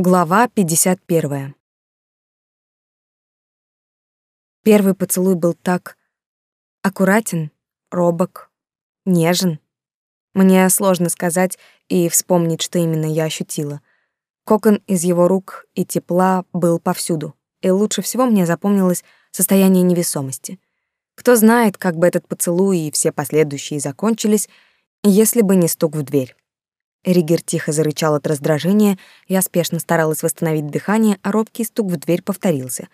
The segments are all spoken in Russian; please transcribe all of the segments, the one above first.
Глава 51. Первый поцелуй был так аккуратен, робок, нежен. Мне сложно сказать и вспомнить, что именно я ощутила. Кокон из его рук и тепла был повсюду, и лучше всего мне запомнилось состояние невесомости. Кто знает, как бы этот поцелуй и все последующие закончились, если бы не стук в дверь. Ригер тихо зарычал от раздражения, я спешно старалась восстановить дыхание, а робкий стук в дверь повторился.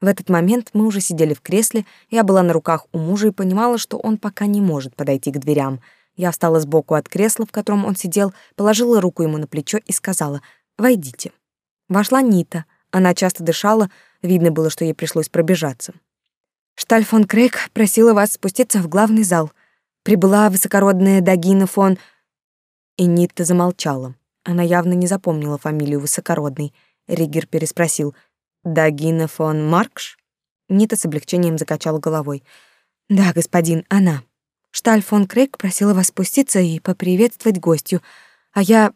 В этот момент мы уже сидели в кресле, я была на руках у мужа и понимала, что он пока не может подойти к дверям. Я встала сбоку от кресла, в котором он сидел, положила руку ему на плечо и сказала «Войдите». Вошла Нита. Она часто дышала, видно было, что ей пришлось пробежаться. «Шталь фон Крейг просила вас спуститься в главный зал. Прибыла высокородная Дагина фон...» И Нитта замолчала. Она явно не запомнила фамилию высокородной. Ригер переспросил. «Дагина фон Маркш?» Нита с облегчением закачала головой. «Да, господин, она. Шталь фон Крейг просила вас спуститься и поприветствовать гостью. А я...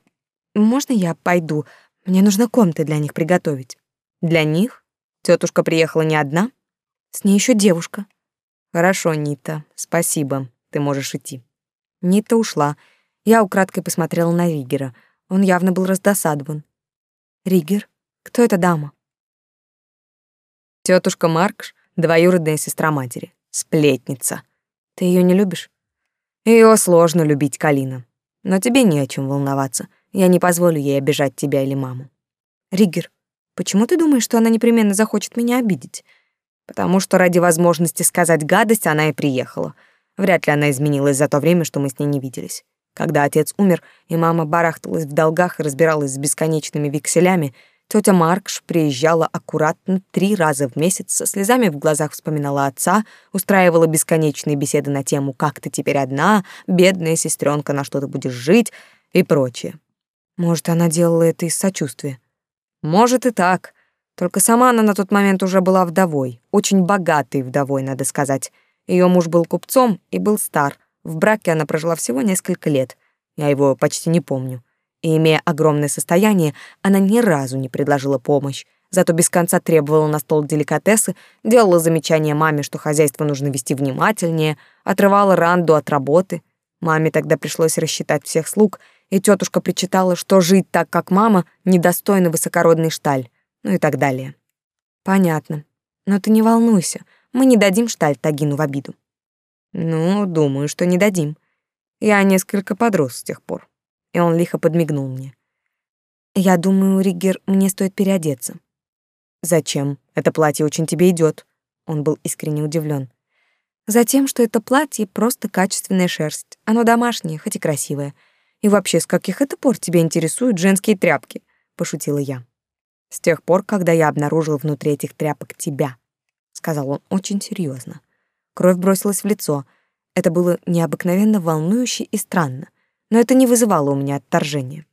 Можно я пойду? Мне нужно комнаты для них приготовить». «Для них? Тетушка приехала не одна?» «С ней еще девушка». «Хорошо, Нита, спасибо. Ты можешь идти». Нита ушла, — я украдкой посмотрела на Ригера. Он явно был раздосадован. «Ригер? Кто эта дама?» Тетушка Маркш, двоюродная сестра матери. Сплетница. Ты ее не любишь? Ее сложно любить, Калина. Но тебе не о чем волноваться. Я не позволю ей обижать тебя или маму. Ригер, почему ты думаешь, что она непременно захочет меня обидеть? Потому что ради возможности сказать гадость она и приехала. Вряд ли она изменилась за то время, что мы с ней не виделись. Когда отец умер, и мама барахталась в долгах и разбиралась с бесконечными векселями, тетя Маркш приезжала аккуратно три раза в месяц, со слезами в глазах вспоминала отца, устраивала бесконечные беседы на тему «Как ты теперь одна?», «Бедная сестренка, на что ты будешь жить?» и прочее. Может, она делала это из сочувствия. Может и так. Только сама она на тот момент уже была вдовой, очень богатой вдовой, надо сказать. Ее муж был купцом и был стар, в браке она прожила всего несколько лет. Я его почти не помню. И, имея огромное состояние, она ни разу не предложила помощь. Зато без конца требовала на стол деликатесы, делала замечания маме, что хозяйство нужно вести внимательнее, отрывала Ранду от работы. Маме тогда пришлось рассчитать всех слуг, и тетушка причитала, что жить так, как мама, недостойно высокородный шталь, ну и так далее. Понятно. Но ты не волнуйся, мы не дадим шталь Тагину в обиду. Ну, думаю, что не дадим. Я несколько подрос с тех пор. И он лихо подмигнул мне. Я думаю, Риггер, мне стоит переодеться. Зачем? Это платье очень тебе идет. Он был искренне удивлен. Затем, что это платье просто качественная шерсть. Оно домашнее, хоть и красивое. И вообще, с каких это пор тебя интересуют женские тряпки? пошутила я. С тех пор, когда я обнаружил внутри этих тряпок тебя, сказал он очень серьезно. Кровь бросилась в лицо. Это было необыкновенно волнующе и странно, но это не вызывало у меня отторжения.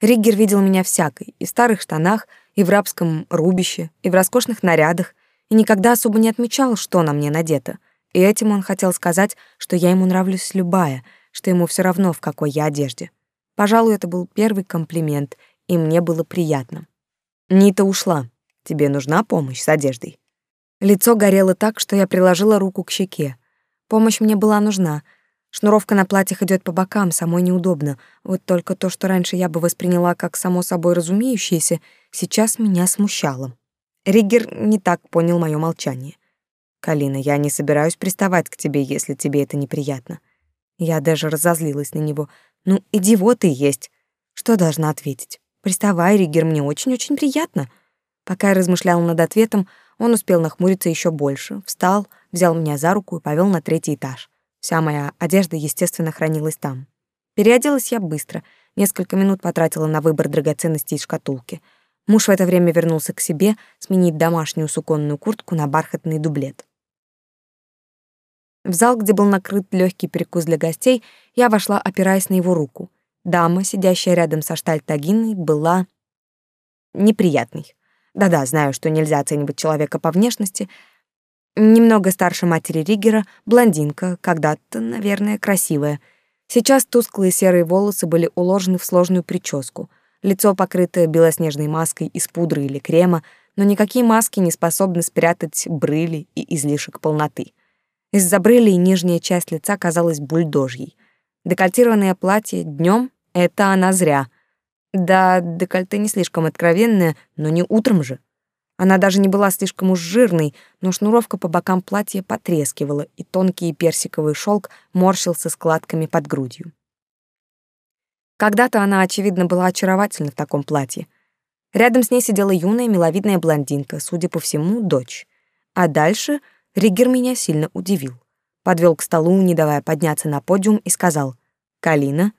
Риггер видел меня всякой, и в старых штанах, и в рабском рубище, и в роскошных нарядах, и никогда особо не отмечал, что на мне надето. И этим он хотел сказать, что я ему нравлюсь любая, что ему все равно, в какой я одежде. Пожалуй, это был первый комплимент, и мне было приятно. Нита ушла. Тебе нужна помощь с одеждой? Лицо горело так, что я приложила руку к щеке. Помощь мне была нужна. Шнуровка на платьях идет по бокам, самой неудобно. Вот только то, что раньше я бы восприняла как само собой разумеющееся, сейчас меня смущало. Риггер не так понял мое молчание. «Калина, я не собираюсь приставать к тебе, если тебе это неприятно». Я даже разозлилась на него. «Ну, идиот ты есть». Что должна ответить? «Приставай, Риггер, мне очень-очень приятно». Пока я размышляла над ответом, он успел нахмуриться еще больше, встал, взял меня за руку и повел на третий этаж. Вся моя одежда, естественно, хранилась там. Переоделась я быстро, несколько минут потратила на выбор драгоценностей из шкатулки. Муж в это время вернулся к себе сменить домашнюю суконную куртку на бархатный дублет. В зал, где был накрыт легкий перекус для гостей, я вошла, опираясь на его руку. Дама, сидящая рядом со штальтагиной, была неприятной. Да-да, знаю, что нельзя оценивать человека по внешности. Немного старше матери Ригера, блондинка, когда-то, наверное, красивая. Сейчас тусклые серые волосы были уложены в сложную прическу. лицо покрыто белоснежной маской из пудры или крема, но никакие маски не способны спрятать брыли и излишек полноты. Из-за брылей нижняя часть лица казалась бульдожьей. Декольтированное платье днем — это она зря. Да, декольте не слишком откровенное, но не утром же. Она даже не была слишком уж жирной, но шнуровка по бокам платья потрескивала, и тонкий персиковый шелк морщился складками под грудью. Когда-то она, очевидно, была очаровательна в таком платье. Рядом с ней сидела юная миловидная блондинка, судя по всему, дочь. А дальше Риггер меня сильно удивил. Подвел к столу, не давая подняться на подиум, и сказал, «Калина,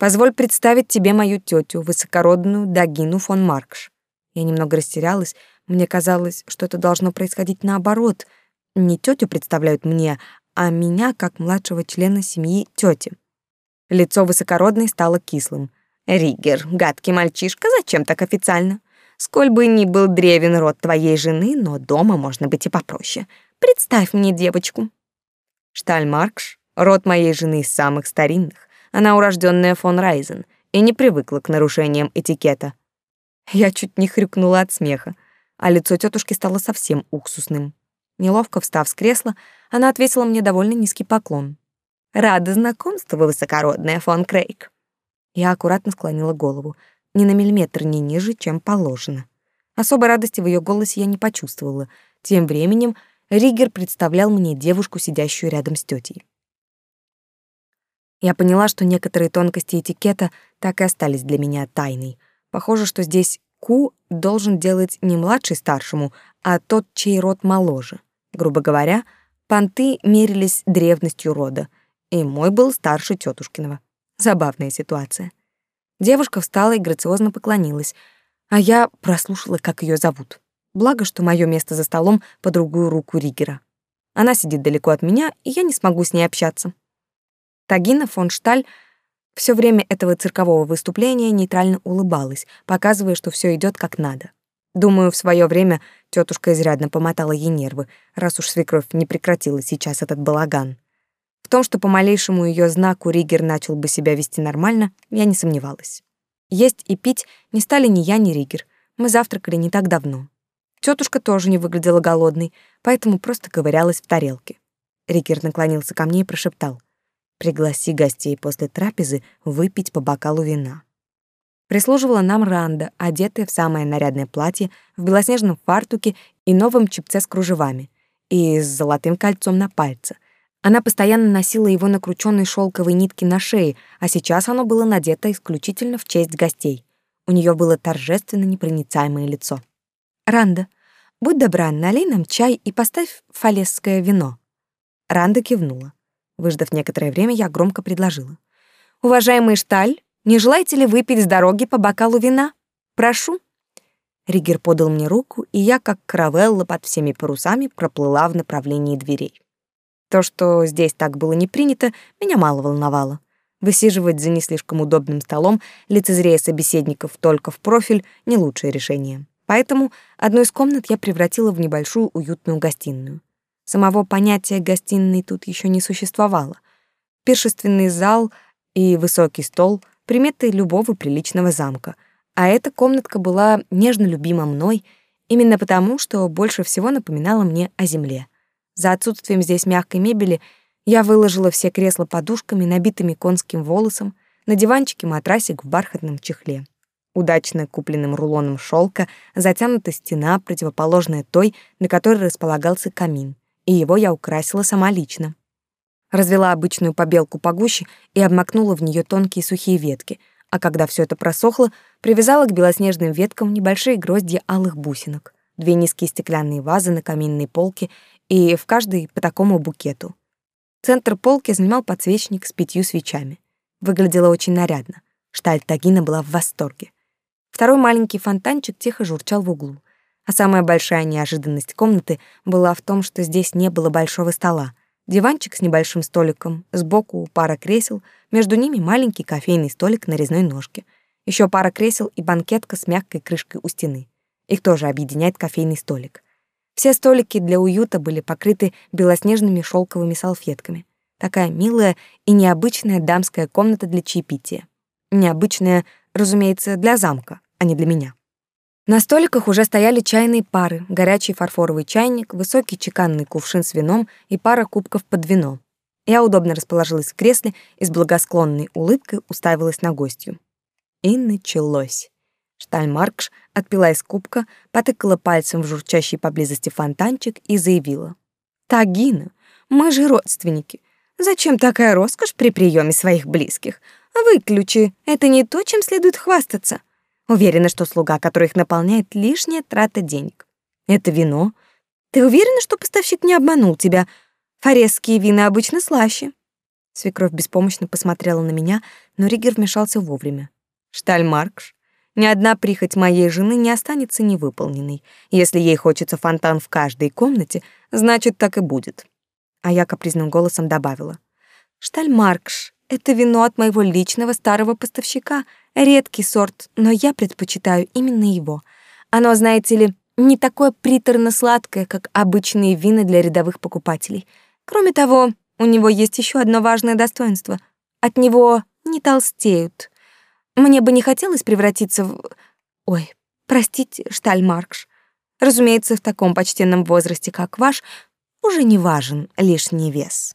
позволь представить тебе мою тетю, высокородную Дагину фон Маркш». Я немного растерялась, мне казалось, что это должно происходить наоборот. Не тетю представляют мне, а меня как младшего члена семьи тети. Лицо высокородной стало кислым. «Ригер, гадкий мальчишка, зачем так официально? Сколь бы ни был древен род твоей жены, но дома можно быть и попроще. Представь мне девочку». Штальмаркш — род моей жены из самых старинных. Она урожденная фон Райзен и не привыкла к нарушениям этикета. Я чуть не хрюкнула от смеха а лицо тетушки стало совсем уксусным. Неловко встав с кресла, она ответила мне довольно низкий поклон. «Рада знакомству, высокородная фон Крейг». Я аккуратно склонила голову, ни на миллиметр не ниже, чем положено. Особой радости в ее голосе я не почувствовала. Тем временем Ригер представлял мне девушку, сидящую рядом с тетей. Я поняла, что некоторые тонкости этикета так и остались для меня тайной. Похоже, что здесь Ку должен делать не младший старшему, а тот, чей род моложе. Грубо говоря, понты мерились древностью рода, и мой был старше тетушкиного. Забавная ситуация. Девушка встала и грациозно поклонилась, а я прослушала, как ее зовут. Благо, что мое место за столом по другую руку Ригера. Она сидит далеко от меня, и я не смогу с ней общаться. Тагина фон Шталь все время этого циркового выступления нейтрально улыбалась, показывая, что все идет как надо. Думаю, в свое время тетушка изрядно помотала ей нервы, раз уж свекровь не прекратила сейчас этот балаган. В том, что по малейшему ее знаку Ригер начал бы себя вести нормально, я не сомневалась. Есть и пить не стали ни я, ни Ригер. Мы завтракали не так давно. Тетушка тоже не выглядела голодной, поэтому просто ковырялась в тарелке. Ригер наклонился ко мне и прошептал — Пригласи гостей после трапезы выпить по бокалу вина. Прислуживала нам Ранда, одетая в самое нарядное платье, в белоснежном фартуке и новом чепце с кружевами, и с золотым кольцом на пальце. Она постоянно носила его на крученной шелковой нитке на шее, а сейчас оно было надето исключительно в честь гостей. У нее было торжественно непроницаемое лицо. «Ранда, будь добра, налей нам чай и поставь фалесское вино». Ранда кивнула. Выждав некоторое время, я громко предложила. «Уважаемый Шталь, не желаете ли выпить с дороги по бокалу вина? Прошу». Ригер подал мне руку, и я, как каравелла под всеми парусами, проплыла в направлении дверей. То, что здесь так было не принято, меня мало волновало. Высиживать за не слишком удобным столом, лицезрея собеседников только в профиль, не лучшее решение. Поэтому одну из комнат я превратила в небольшую уютную гостиную. Самого понятия гостиной тут еще не существовало. Пиршественный зал и высокий стол — приметы любого приличного замка. А эта комнатка была нежно любима мной именно потому, что больше всего напоминала мне о земле. За отсутствием здесь мягкой мебели я выложила все кресла подушками, набитыми конским волосом, на диванчике матрасик в бархатном чехле. Удачно купленным рулоном шелка затянута стена, противоположная той, на которой располагался камин и его я украсила сама лично. Развела обычную побелку погуще и обмакнула в нее тонкие сухие ветки, а когда все это просохло, привязала к белоснежным веткам небольшие гроздья алых бусинок, две низкие стеклянные вазы на каминной полке и в каждой по такому букету. Центр полки занимал подсвечник с пятью свечами. Выглядело очень нарядно. Шталь Тагина была в восторге. Второй маленький фонтанчик тихо журчал в углу — а самая большая неожиданность комнаты была в том, что здесь не было большого стола. Диванчик с небольшим столиком, сбоку пара кресел, между ними маленький кофейный столик на резной ножке. Еще пара кресел и банкетка с мягкой крышкой у стены. Их тоже объединяет кофейный столик. Все столики для уюта были покрыты белоснежными шелковыми салфетками. Такая милая и необычная дамская комната для чаепития. Необычная Разумеется, для замка, а не для меня. На столиках уже стояли чайные пары, горячий фарфоровый чайник, высокий чеканный кувшин с вином и пара кубков под вино. Я удобно расположилась в кресле и с благосклонной улыбкой уставилась на гостью. И началось. Штальмаркш отпила из кубка, потыкала пальцем в журчащий поблизости фонтанчик и заявила. «Тагина, мы же родственники. Зачем такая роскошь при приеме своих близких? Выключи, это не то, чем следует хвастаться. Уверена, что слуга, который их наполняет, лишняя трата денег. Это вино. Ты уверена, что поставщик не обманул тебя? Форесские вина обычно слаще». Свекровь беспомощно посмотрела на меня, но Ригер вмешался вовремя. «Штальмаркш, ни одна прихоть моей жены не останется невыполненной. Если ей хочется фонтан в каждой комнате, значит, так и будет». А я капризным голосом добавила. «Штальмаркш, это вино от моего личного старого поставщика. Редкий сорт, но я предпочитаю именно его. Оно, знаете ли, не такое приторно-сладкое, как обычные вина для рядовых покупателей. Кроме того, у него есть еще одно важное достоинство. От него не толстеют. Мне бы не хотелось превратиться в... Ой, простите, Штальмаркш. Разумеется, в таком почтенном возрасте, как ваш, уже не важен лишний вес.